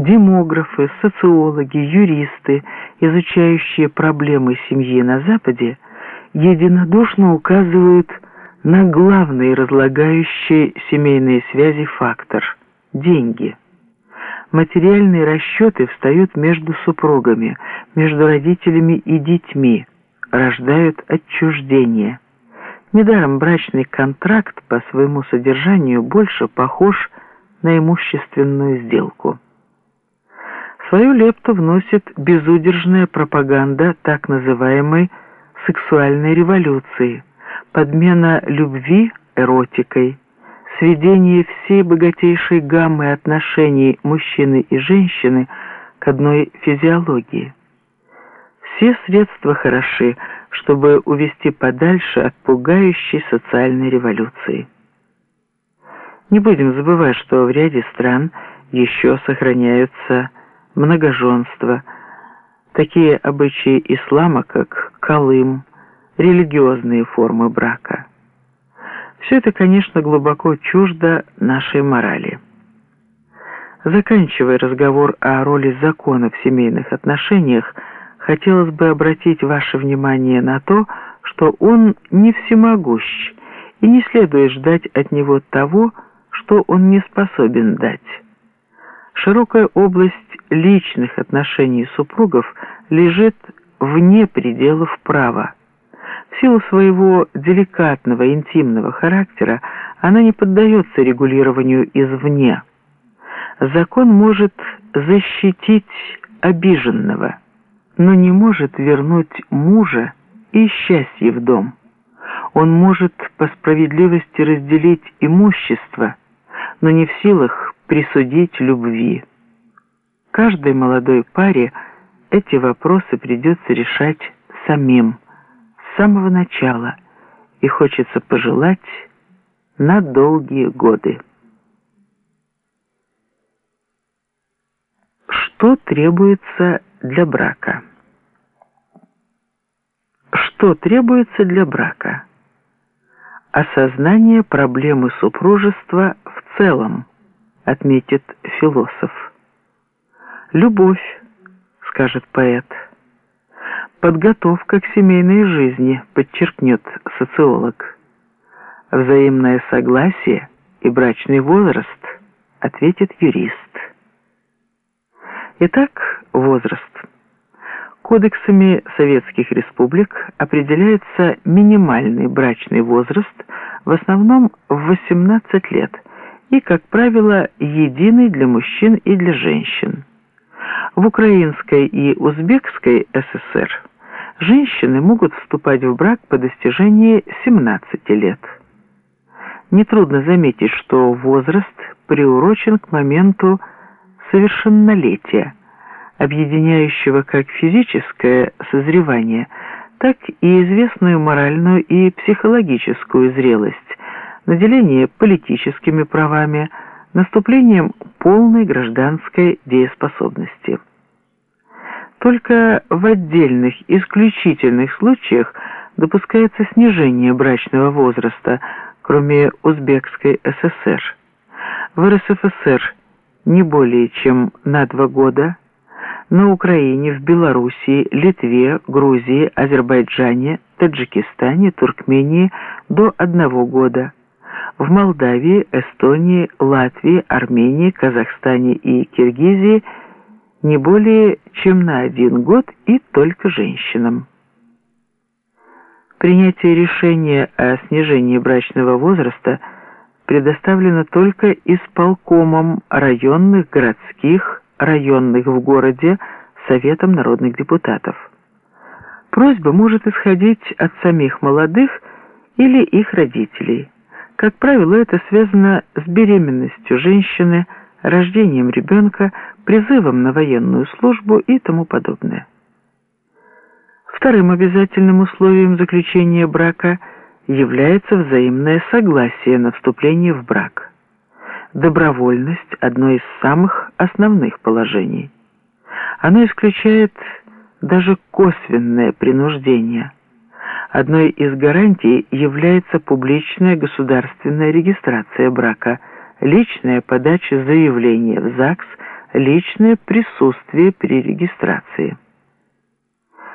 Демографы, социологи, юристы, изучающие проблемы семьи на Западе, единодушно указывают на главный разлагающий семейные связи фактор – деньги. Материальные расчеты встают между супругами, между родителями и детьми, рождают отчуждение. Недаром брачный контракт по своему содержанию больше похож на имущественную сделку. Свою лепту вносит безудержная пропаганда так называемой сексуальной революции, подмена любви эротикой, сведение всей богатейшей гаммы отношений мужчины и женщины к одной физиологии. Все средства хороши, чтобы увести подальше от пугающей социальной революции. Не будем забывать, что в ряде стран еще сохраняются многоженство, такие обычаи ислама, как Колым, религиозные формы брака. Все это, конечно, глубоко чуждо нашей морали. Заканчивая разговор о роли закона в семейных отношениях, хотелось бы обратить ваше внимание на то, что он не всемогущ, и не следует ждать от него того, что он не способен дать. Широкая область личных отношений супругов лежит вне пределов права. В силу своего деликатного интимного характера она не поддается регулированию извне. Закон может защитить обиженного, но не может вернуть мужа и счастье в дом. Он может по справедливости разделить имущество, но не в силах присудить любви. Каждой молодой паре эти вопросы придется решать самим с самого начала, и хочется пожелать на долгие годы. Что требуется для брака? Что требуется для брака? Осознание проблемы супружества в целом, отметит философ. Любовь, скажет поэт. Подготовка к семейной жизни, подчеркнет социолог. Взаимное согласие и брачный возраст, ответит юрист. Итак, возраст. Кодексами советских республик определяется минимальный брачный возраст в основном в 18 лет и, как правило, единый для мужчин и для женщин. В Украинской и Узбекской ССР женщины могут вступать в брак по достижении 17 лет. Нетрудно заметить, что возраст приурочен к моменту совершеннолетия, объединяющего как физическое созревание, так и известную моральную и психологическую зрелость, наделение политическими правами, наступлением полной гражданской дееспособности. Только в отдельных исключительных случаях допускается снижение брачного возраста, кроме Узбекской ССР. В РСФСР не более чем на два года, на Украине, в Белоруссии, Литве, Грузии, Азербайджане, Таджикистане, Туркмении до одного года – в Молдавии, Эстонии, Латвии, Армении, Казахстане и Киргизии не более чем на один год и только женщинам. Принятие решения о снижении брачного возраста предоставлено только исполкомом районных, городских, районных в городе Советом народных депутатов. Просьба может исходить от самих молодых или их родителей – как правило, это связано с беременностью женщины, рождением ребенка, призывом на военную службу и тому подобное. Вторым обязательным условием заключения брака является взаимное согласие на вступление в брак. Добровольность – одно из самых основных положений. Оно исключает даже косвенное принуждение – Одной из гарантий является публичная государственная регистрация брака, личная подача заявления в ЗАГС, личное присутствие при регистрации.